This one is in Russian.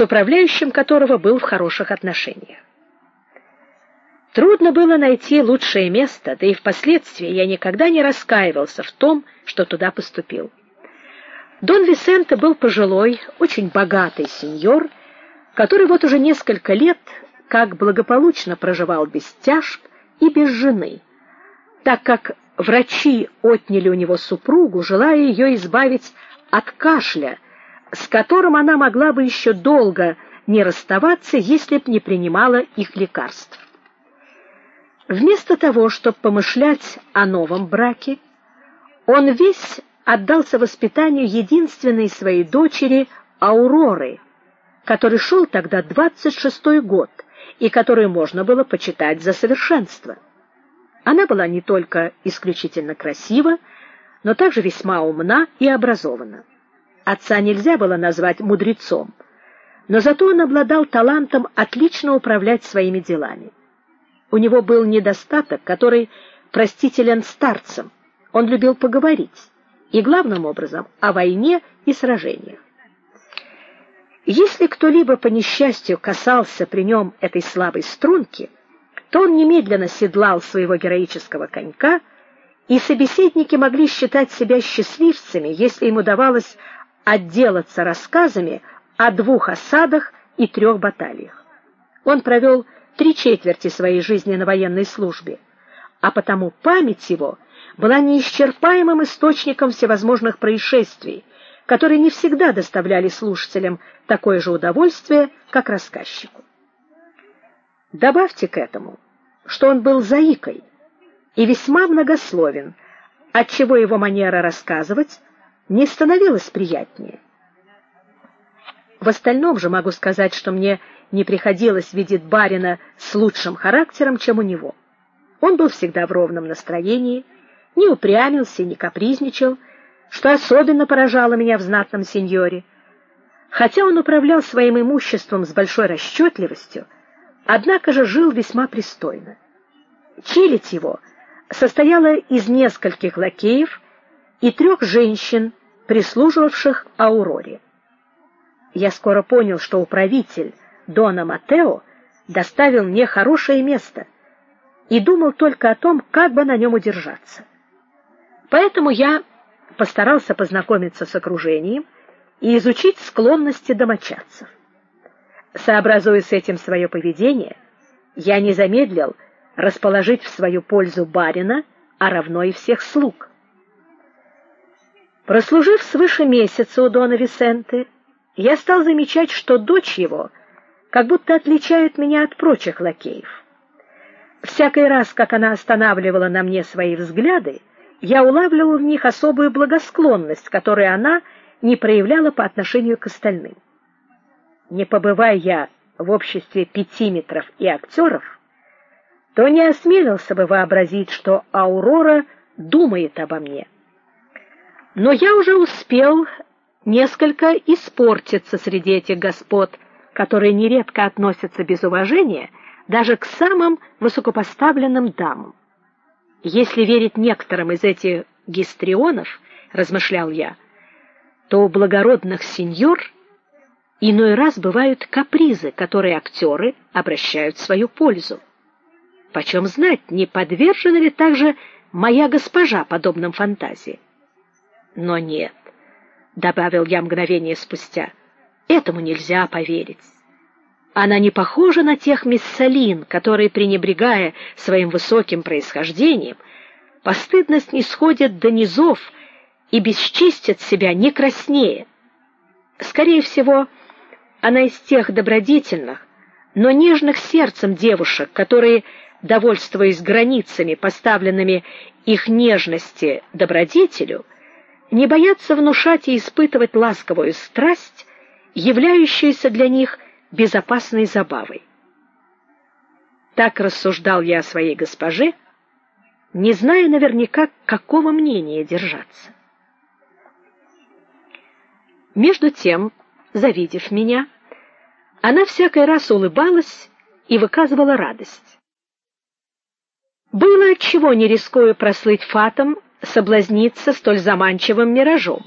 с управляющим которого был в хороших отношениях. Трудно было найти лучшее место, да и впоследствии я никогда не раскаивался в том, что туда поступил. Дон Висенте был пожилой, очень богатый сеньор, который вот уже несколько лет как благополучно проживал без тяжб и без жены, так как врачи отняли у него супругу, желая ее избавить от кашля, с которым она могла бы еще долго не расставаться, если б не принимала их лекарств. Вместо того, чтобы помышлять о новом браке, он весь отдался воспитанию единственной своей дочери Ауроры, который шел тогда двадцать шестой год и которую можно было почитать за совершенство. Она была не только исключительно красива, но также весьма умна и образована. Отца нельзя было назвать мудрецом, но зато он обладал талантом отлично управлять своими делами. У него был недостаток, который простителен старцам. Он любил поговорить, и главным образом о войне и сражениях. Если кто-либо по несчастью касался при нем этой слабой струнки, то он немедленно седлал своего героического конька, и собеседники могли считать себя счастливцами, если им удавалось отделаться рассказами о двух осадах и трех баталиях. Он провел три четверти своей жизни на военной службе, а потому память его была неисчерпаемым источником всевозможных происшествий, которые не всегда доставляли слушателям такое же удовольствие, как рассказчику. Добавьте к этому, что он был заикой и весьма многословен, отчего его манера рассказывать не становилась приятнее. В остальном же могу сказать, что мне не приходилось видеть барина с лучшим характером, чем у него. Он был всегда в ровном настроении, не упрямился, не капризничал, что особенно поражало меня в знатном сеньоре. Хотя он управлял своим имуществом с большой расчетливостью, однако же жил весьма пристойно. Челядь его состояла из нескольких лакеев и трех женщин, прислуживавших Ауроре. Я скоро понял, что управитель Дона Матео доставил мне хорошее место и думал только о том, как бы на нем удержаться. Поэтому я постарался познакомиться с окружением и изучить склонности домочадцев. Сообразуя с этим свое поведение, я не замедлил расположить в свою пользу барина, а равно и всех слуг. Прослужив свыше месяца у дона Висенты, я стал замечать, что дочь его как будто отличает меня от прочих лакеев. Всякий раз, как она останавливала на мне свои взгляды, я улавливал в них особую благосклонность, которую она не проявляла по отношению к остальным. Не побывая я в обществе пятиметров и актеров, то не осмелился бы вообразить, что Аурора думает обо мне. Но я уже успел несколько испортиться среди этих господ, которые нередко относятся без уважения даже к самым высокопоставленным дамам. Если верить некоторым из этих гистрионов, размышлял я, то у благородных сеньор иной раз бывают капризы, которые актеры обращают в свою пользу. Почем знать, не подвержена ли также моя госпожа подобным фантазиям? Но нет, добавил я мгновение спустя. Этому нельзя поверить. Она не похожа на тех миссалин, которые, пренебрегая своим высоким происхождением, постыдно снисходят до низов и бесчестят себя не краснее. Скорее всего, она из тех добродетельных, но нежных сердцем девушек, которые, довольствуясь границами, поставленными их нежности добродетелю, не боятся внушать и испытывать ласковую страсть, являющуюся для них безопасной забавой. Так рассуждал я о своей госпоже, не зная наверняка, какого мнения держаться. Между тем, завидев меня, она всякий раз улыбалась и выказывала радость. Было от чего не рискуя прослыть фатом, соблазниться столь заманчивым миражом.